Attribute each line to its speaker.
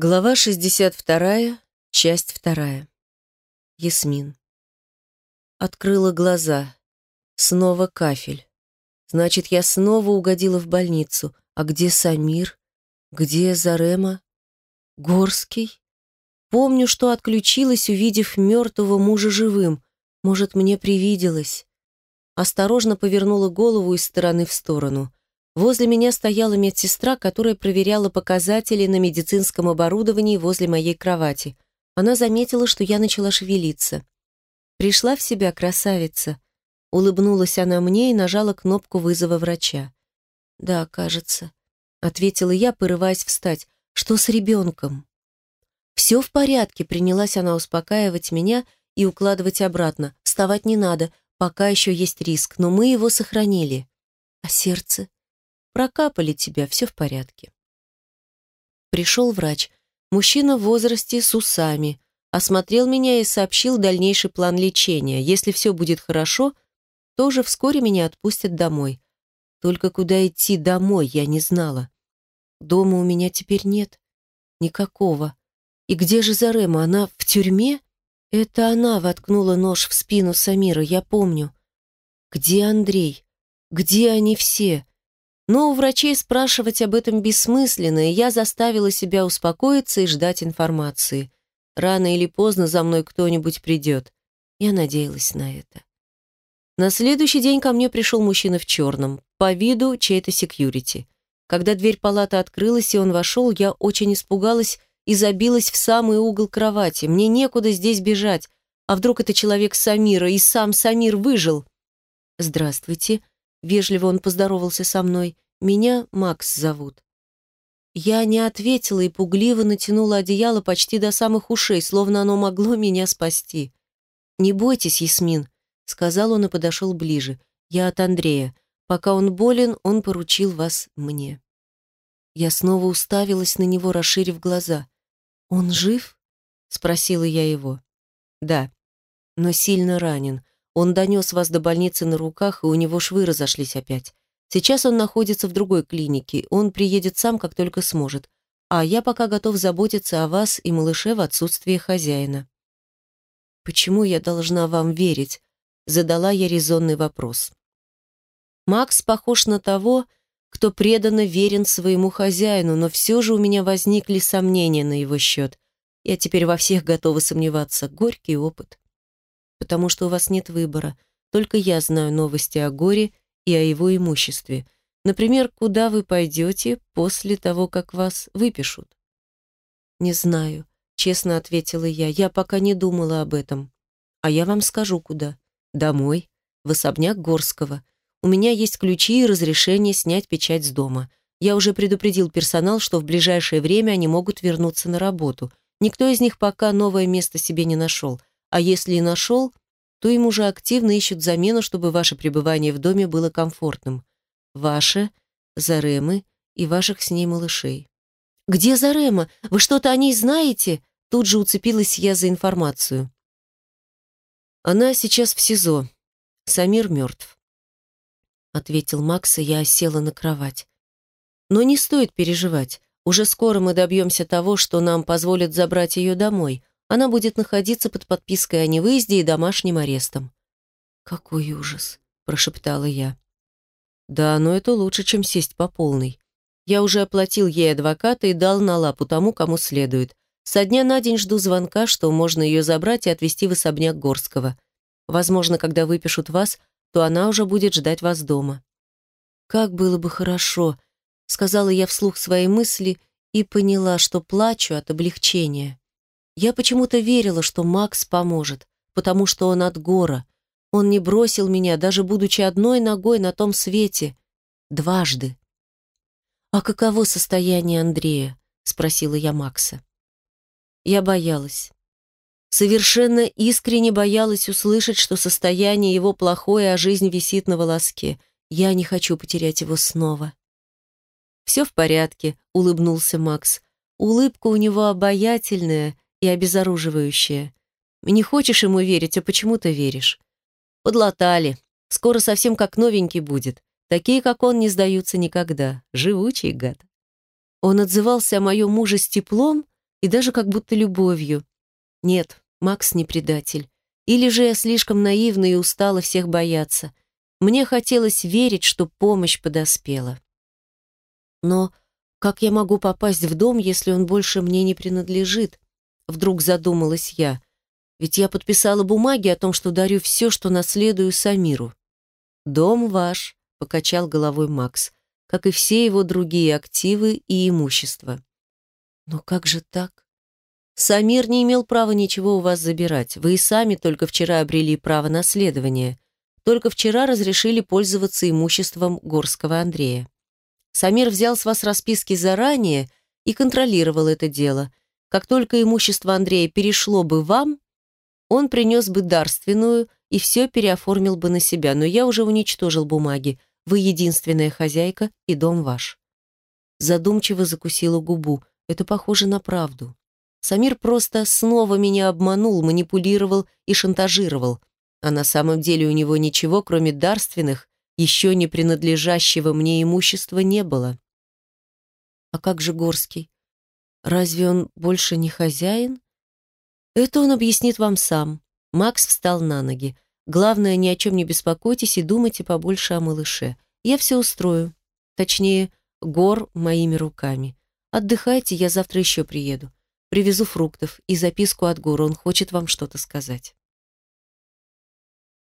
Speaker 1: Глава 62, часть 2. Ясмин. Открыла глаза. Снова кафель. Значит, я снова угодила в больницу. А где Самир? Где Зарема? Горский? Помню, что отключилась, увидев мертвого мужа живым. Может, мне привиделось. Осторожно повернула голову из стороны в сторону. Возле меня стояла медсестра, которая проверяла показатели на медицинском оборудовании возле моей кровати. Она заметила, что я начала шевелиться. «Пришла в себя красавица», — улыбнулась она мне и нажала кнопку вызова врача. «Да, кажется», — ответила я, порываясь встать. «Что с ребенком?» «Все в порядке», — принялась она успокаивать меня и укладывать обратно. «Вставать не надо, пока еще есть риск, но мы его сохранили». «А сердце?» Прокапали тебя, все в порядке. Пришел врач. Мужчина в возрасте с усами. Осмотрел меня и сообщил дальнейший план лечения. Если все будет хорошо, тоже вскоре меня отпустят домой. Только куда идти домой, я не знала. Дома у меня теперь нет. Никакого. И где же Зарема? Она в тюрьме? Это она воткнула нож в спину Самира, я помню. Где Андрей? Где они все? Но у врачей спрашивать об этом бессмысленно, и я заставила себя успокоиться и ждать информации. Рано или поздно за мной кто-нибудь придет. Я надеялась на это. На следующий день ко мне пришел мужчина в черном, по виду чей-то секьюрити. Когда дверь палаты открылась, и он вошел, я очень испугалась и забилась в самый угол кровати. Мне некуда здесь бежать. А вдруг это человек Самира, и сам Самир выжил? «Здравствуйте», Вежливо он поздоровался со мной. «Меня Макс зовут». Я не ответила и пугливо натянула одеяло почти до самых ушей, словно оно могло меня спасти. «Не бойтесь, Ясмин», — сказал он и подошел ближе. «Я от Андрея. Пока он болен, он поручил вас мне». Я снова уставилась на него, расширив глаза. «Он жив?» — спросила я его. «Да, но сильно ранен. Он донес вас до больницы на руках, и у него швы разошлись опять. Сейчас он находится в другой клинике, он приедет сам, как только сможет. А я пока готов заботиться о вас и малыше в отсутствие хозяина». «Почему я должна вам верить?» — задала я резонный вопрос. Макс похож на того, кто преданно верен своему хозяину, но все же у меня возникли сомнения на его счет. Я теперь во всех готова сомневаться. Горький опыт потому что у вас нет выбора. Только я знаю новости о горе и о его имуществе. Например, куда вы пойдете после того, как вас выпишут?» «Не знаю», — честно ответила я. «Я пока не думала об этом. А я вам скажу, куда. Домой, в особняк Горского. У меня есть ключи и разрешение снять печать с дома. Я уже предупредил персонал, что в ближайшее время они могут вернуться на работу. Никто из них пока новое место себе не нашел. А если и нашел, то им уже активно ищут замену, чтобы ваше пребывание в доме было комфортным. Ваше, Заремы и ваших с ней малышей. «Где Зарема? Вы что-то о ней знаете?» Тут же уцепилась я за информацию. «Она сейчас в СИЗО. Самир мертв», — ответил Макс, и я села на кровать. «Но не стоит переживать. Уже скоро мы добьемся того, что нам позволят забрать ее домой она будет находиться под подпиской о невыезде и домашним арестом. «Какой ужас!» – прошептала я. «Да, но это лучше, чем сесть по полной. Я уже оплатил ей адвоката и дал на лапу тому, кому следует. Со дня на день жду звонка, что можно ее забрать и отвезти в особняк Горского. Возможно, когда выпишут вас, то она уже будет ждать вас дома». «Как было бы хорошо», — сказала я вслух свои мысли и поняла, что плачу от облегчения. Я почему-то верила, что Макс поможет, потому что он от гора. Он не бросил меня, даже будучи одной ногой на том свете. Дважды. «А каково состояние Андрея?» — спросила я Макса. Я боялась. Совершенно искренне боялась услышать, что состояние его плохое, а жизнь висит на волоске. Я не хочу потерять его снова. «Все в порядке», — улыбнулся Макс. Улыбка у него обаятельная, и обезоруживающее. Не хочешь ему верить, а почему-то веришь. Подлатали. Скоро совсем как новенький будет. Такие, как он, не сдаются никогда. Живучий гад. Он отзывался о моем муже с теплом, и даже как будто любовью. Нет, Макс не предатель. Или же я слишком наивна и устала всех бояться. Мне хотелось верить, что помощь подоспела. Но как я могу попасть в дом, если он больше мне не принадлежит? Вдруг задумалась я. Ведь я подписала бумаги о том, что дарю все, что наследую Самиру. «Дом ваш», — покачал головой Макс, как и все его другие активы и имущество. «Но как же так?» «Самир не имел права ничего у вас забирать. Вы и сами только вчера обрели право наследования. Только вчера разрешили пользоваться имуществом Горского Андрея. Самир взял с вас расписки заранее и контролировал это дело. Как только имущество Андрея перешло бы вам, он принес бы дарственную и все переоформил бы на себя, но я уже уничтожил бумаги. Вы единственная хозяйка, и дом ваш. Задумчиво закусила губу. Это похоже на правду. Самир просто снова меня обманул, манипулировал и шантажировал. А на самом деле у него ничего, кроме дарственных, еще не принадлежащего мне имущества, не было. А как же Горский? Разве он больше не хозяин? Это он объяснит вам сам. Макс встал на ноги. Главное, ни о чем не беспокойтесь и думайте побольше о малыше. Я все устрою. Точнее, гор моими руками. Отдыхайте, я завтра еще приеду. Привезу фруктов и записку от Гора, он хочет вам что-то сказать.